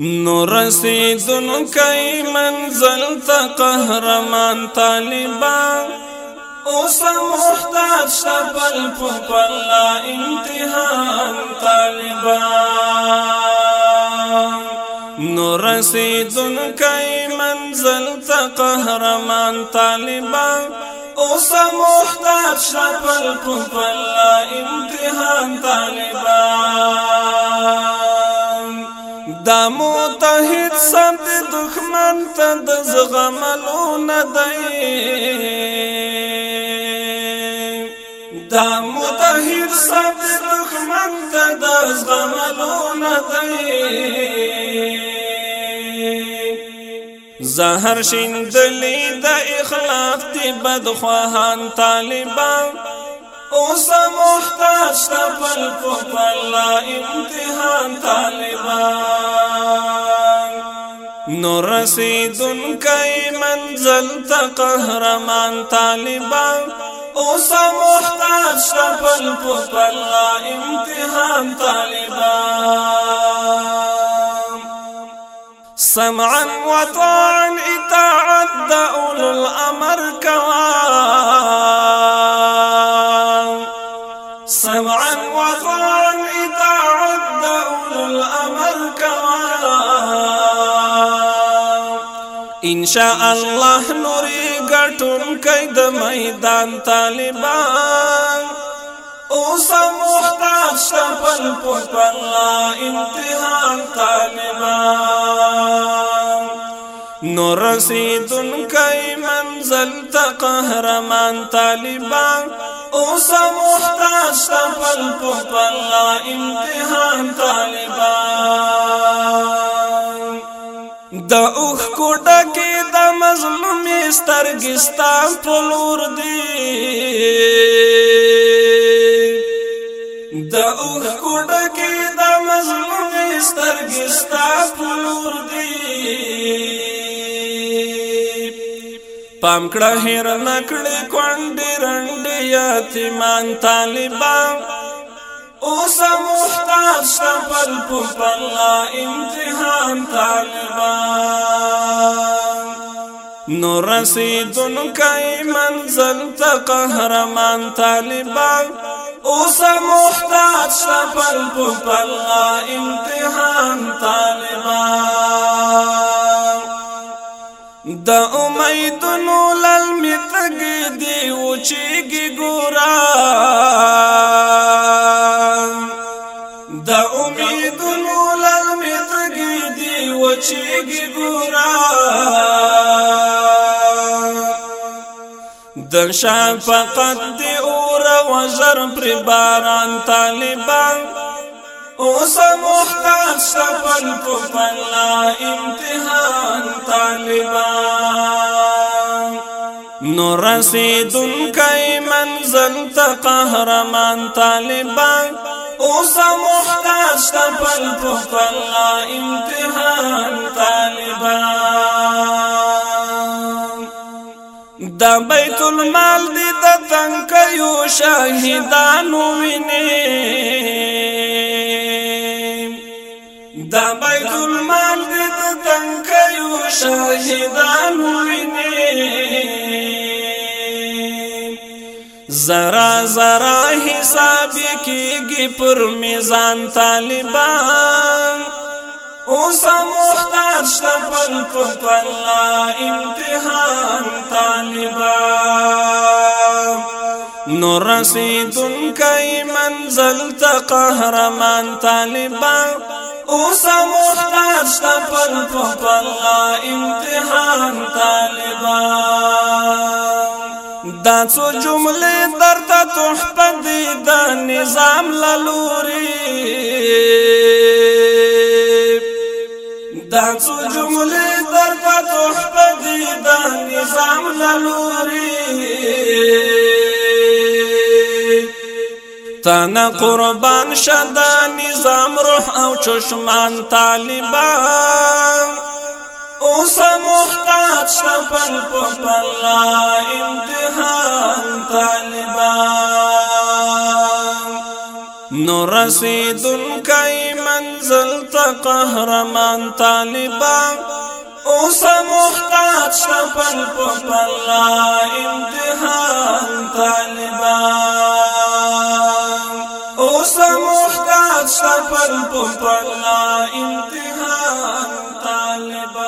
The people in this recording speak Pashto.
نو رسیدن کئی منزل تا قهرمان طالبان اوسا محتاج شبل لا امتحان طالبان نو رسیدن کئی منزل تا قهرمان طالبان اوسا محتاج شبل لا امتحان طالبان دا متحد سند دخمن ته د زغملو نه دی دا متحد سند دخمن ته د زغملو نه دی زهر شیندلی د اخلاق تی بدخواهان طالبان اوس محتاج تبل پپل امتحان طالبان نو رسیدن کئی منزل تا قهرمان طالبان اوس محتاج تبل پپل امتحان طالبان سمعا وطاعا اطاعت اولو الامر کوان ان شاء الله نورې ګټون کوي د میدان طالبان اوس مختار شپل پخپل امتحان طالبان نور رسیدن کوي منزل ته قهرمان طالبان اوس مختار شپل پخپل امتحان طالبان د اوخ کوټه کې د مظلوم سترګستان پلور دی د اوخ کوټه کې د مظلوم سترګستان پلور دی پام کړه هر نکړه کونډه رنډه یتیمان طالبان اوسا محتاج شتا پل پل امتحان طالبان نو رسیدن کئی منزل تا قهرمان طالبان اوسا محتاج شتا پل پل امتحان طالبان دا امیدنو للم وچیگی گورا فقط دی اورا وزر پر باران طالبان اوسا محتاج سفل کفل لا امتحان طالبان نو رسیدن کئی منزل تا قهرمان طالبان اوسا محتاج تا پل پخپل لا امتحان دا بیت المال دی د تنکیو شاهدانو ویني دا بیت المال دی د تنکیو شاهدانو ویني زرا زرا حساب کیږي پر میزان طالبان اوس محتاج شپن په الله امتحان طالبا نو رسیدن کای منزل تا قهرمان طالبا اوس محتاج تا پل پل امتحان طالبا دا څو جملې درته تحفه دي د نظام لوري دا څو جملې در په تحفه دي دا نظام لوري تانا قربان شدا نظام روح او چشمان طالبان اوس محتاج شپل پپل امتحان طالبان نو رسیدن زلتا قهرمان طالبان اوسا محتاج شپل پپل امتحان طالبان اوسا محتاج شپل پپل امتحان طالبان